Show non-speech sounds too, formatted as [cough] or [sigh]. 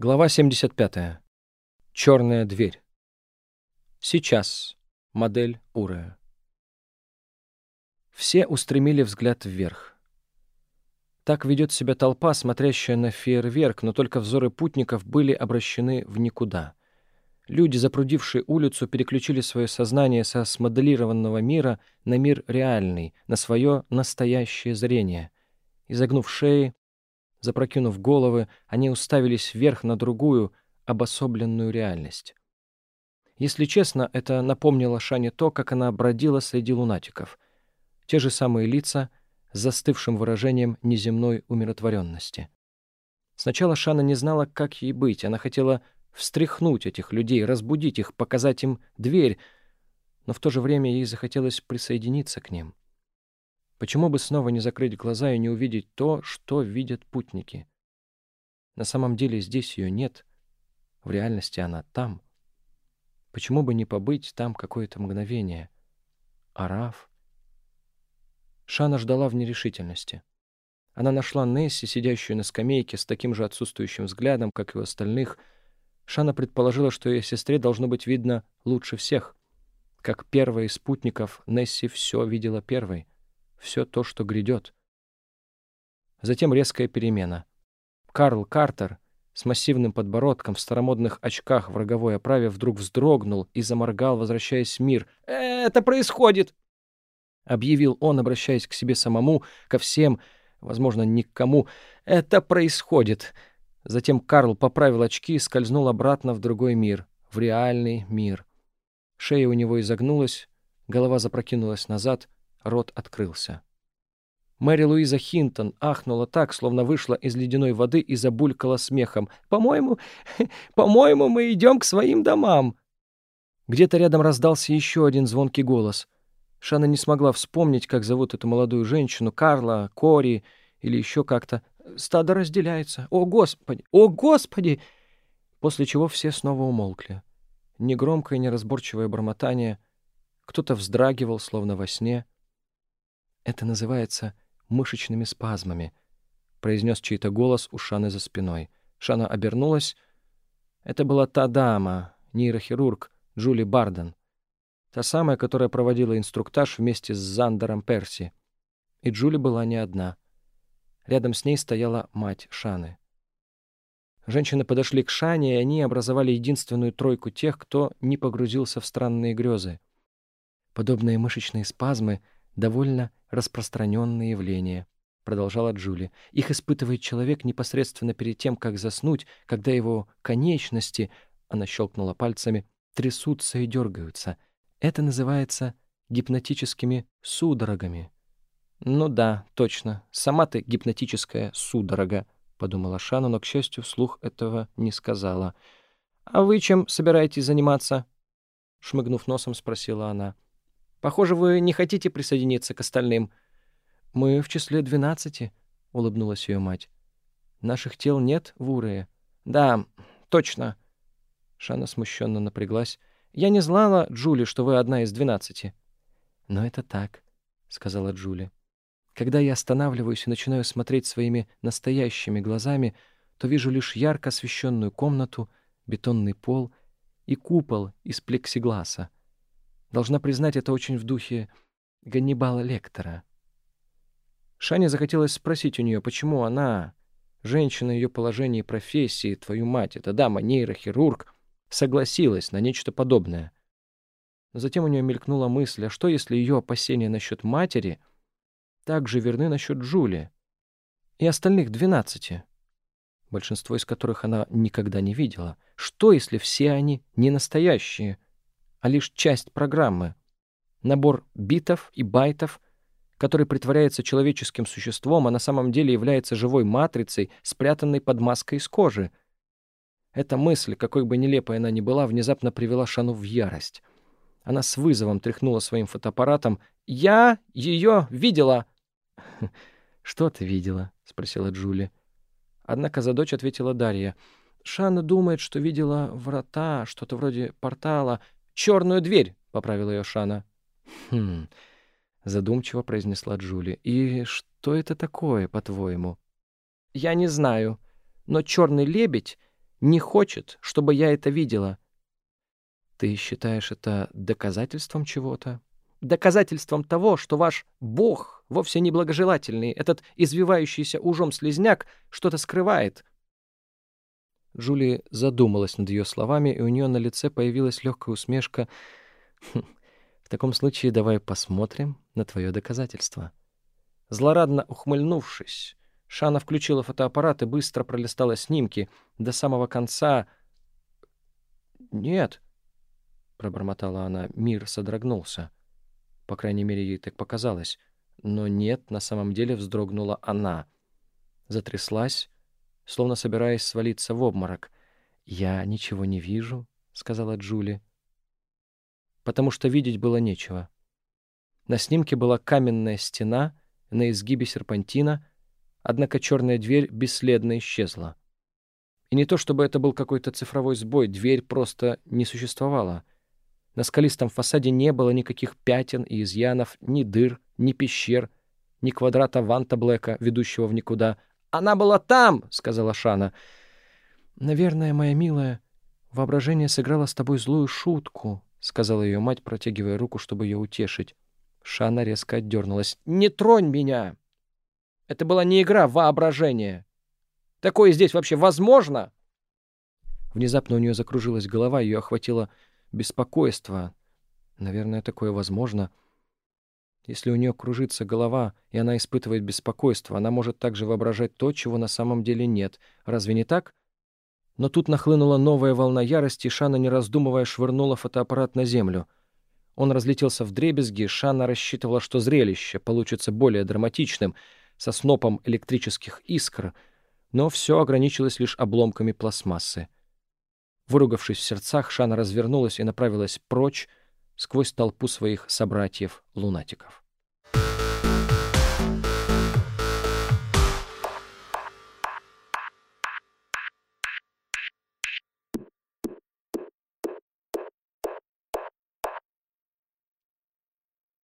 Глава 75. Черная дверь. Сейчас. Модель Урея. Все устремили взгляд вверх. Так ведет себя толпа, смотрящая на фейерверк, но только взоры путников были обращены в никуда. Люди, запрудившие улицу, переключили свое сознание со смоделированного мира на мир реальный, на свое настоящее зрение. Изогнув шеи, Запрокинув головы, они уставились вверх на другую, обособленную реальность. Если честно, это напомнило Шане то, как она бродила среди лунатиков. Те же самые лица с застывшим выражением неземной умиротворенности. Сначала Шана не знала, как ей быть. Она хотела встряхнуть этих людей, разбудить их, показать им дверь, но в то же время ей захотелось присоединиться к ним. Почему бы снова не закрыть глаза и не увидеть то, что видят путники? На самом деле здесь ее нет. В реальности она там. Почему бы не побыть там какое-то мгновение? Араф? Шана ждала в нерешительности. Она нашла Несси, сидящую на скамейке с таким же отсутствующим взглядом, как и у остальных. Шана предположила, что ее сестре должно быть видно лучше всех. Как первая из спутников, Несси все видела первой — все то, что грядет. Затем резкая перемена. Карл Картер с массивным подбородком в старомодных очках в роговой оправе вдруг вздрогнул и заморгал, возвращаясь в мир. «Это происходит!» Объявил он, обращаясь к себе самому, ко всем, возможно, ни к кому. «Это происходит!» Затем Карл поправил очки и скользнул обратно в другой мир, в реальный мир. Шея у него изогнулась, голова запрокинулась назад — Рот открылся. Мэри Луиза Хинтон ахнула так, словно вышла из ледяной воды и забулькала смехом. «По-моему, [laughs] по-моему, мы идем к своим домам!» Где-то рядом раздался еще один звонкий голос. Шана не смогла вспомнить, как зовут эту молодую женщину, Карла, Кори или еще как-то. Стадо разделяется. О, Господи! О, Господи! После чего все снова умолкли. Негромкое, неразборчивое бормотание. Кто-то вздрагивал, словно во сне — «Это называется мышечными спазмами», — произнес чей-то голос у Шаны за спиной. Шана обернулась. Это была та дама, нейрохирург Джули Барден. Та самая, которая проводила инструктаж вместе с Зандером Перси. И Джули была не одна. Рядом с ней стояла мать Шаны. Женщины подошли к Шане, и они образовали единственную тройку тех, кто не погрузился в странные грезы. Подобные мышечные спазмы — довольно распространенное явление, продолжала Джули. Их испытывает человек непосредственно перед тем, как заснуть, когда его конечности, она щелкнула пальцами, трясутся и дергаются. Это называется гипнотическими судорогами. «Ну да, точно. Сама ты гипнотическая судорога», — подумала Шана, но, к счастью, вслух этого не сказала. «А вы чем собираетесь заниматься?» Шмыгнув носом, спросила она. Похоже, вы не хотите присоединиться к остальным». «Мы в числе двенадцати», — улыбнулась ее мать. «Наших тел нет в Урее». «Да, точно». Шана смущенно напряглась. «Я не знала, Джули, что вы одна из двенадцати». «Но это так», — сказала Джули. «Когда я останавливаюсь и начинаю смотреть своими настоящими глазами, то вижу лишь ярко освещенную комнату, бетонный пол и купол из плексигласа. Должна признать, это очень в духе Ганнибала Лектора. Шане захотелось спросить у нее, почему она, женщина ее положения и профессии, твою мать, эта дама, нейрохирург, согласилась на нечто подобное. Но затем у нее мелькнула мысль, а что, если ее опасения насчет матери также верны насчет Джули и остальных двенадцати, большинство из которых она никогда не видела? Что, если все они не настоящие — а лишь часть программы. Набор битов и байтов, который притворяется человеческим существом, а на самом деле является живой матрицей, спрятанной под маской из кожи. Эта мысль, какой бы нелепой она ни была, внезапно привела Шану в ярость. Она с вызовом тряхнула своим фотоаппаратом. «Я ее видела!» «Что ты видела?» — спросила Джули. Однако за дочь ответила Дарья. «Шана думает, что видела врата, что-то вроде портала черную дверь», — поправила ее Шана. «Хм...» — задумчиво произнесла Джули. «И что это такое, по-твоему?» «Я не знаю, но черный лебедь не хочет, чтобы я это видела. Ты считаешь это доказательством чего-то? Доказательством того, что ваш Бог вовсе не благожелательный, этот извивающийся ужом слезняк что-то скрывает. Джули задумалась над ее словами, и у нее на лице появилась легкая усмешка. «Хм, «В таком случае давай посмотрим на твое доказательство». Злорадно ухмыльнувшись, Шана включила фотоаппарат и быстро пролистала снимки до самого конца. «Нет», — пробормотала она, — мир содрогнулся. По крайней мере, ей так показалось. Но нет, на самом деле вздрогнула она. Затряслась, словно собираясь свалиться в обморок. «Я ничего не вижу», — сказала Джули. Потому что видеть было нечего. На снимке была каменная стена на изгибе серпантина, однако черная дверь бесследно исчезла. И не то чтобы это был какой-то цифровой сбой, дверь просто не существовала. На скалистом фасаде не было никаких пятен и изъянов, ни дыр, ни пещер, ни квадрата Ванта Блэка, ведущего в никуда — «Она была там!» — сказала Шана. «Наверное, моя милая, воображение сыграло с тобой злую шутку», — сказала ее мать, протягивая руку, чтобы ее утешить. Шана резко отдернулась. «Не тронь меня! Это была не игра воображения. Такое здесь вообще возможно?» Внезапно у нее закружилась голова, ее охватило беспокойство. «Наверное, такое возможно». Если у нее кружится голова, и она испытывает беспокойство, она может также воображать то, чего на самом деле нет. Разве не так? Но тут нахлынула новая волна ярости, и Шана, не раздумывая, швырнула фотоаппарат на землю. Он разлетелся в дребезги, Шана рассчитывала, что зрелище получится более драматичным, со снопом электрических искр, но все ограничилось лишь обломками пластмассы. Выругавшись в сердцах, Шана развернулась и направилась прочь, сквозь толпу своих собратьев-лунатиков.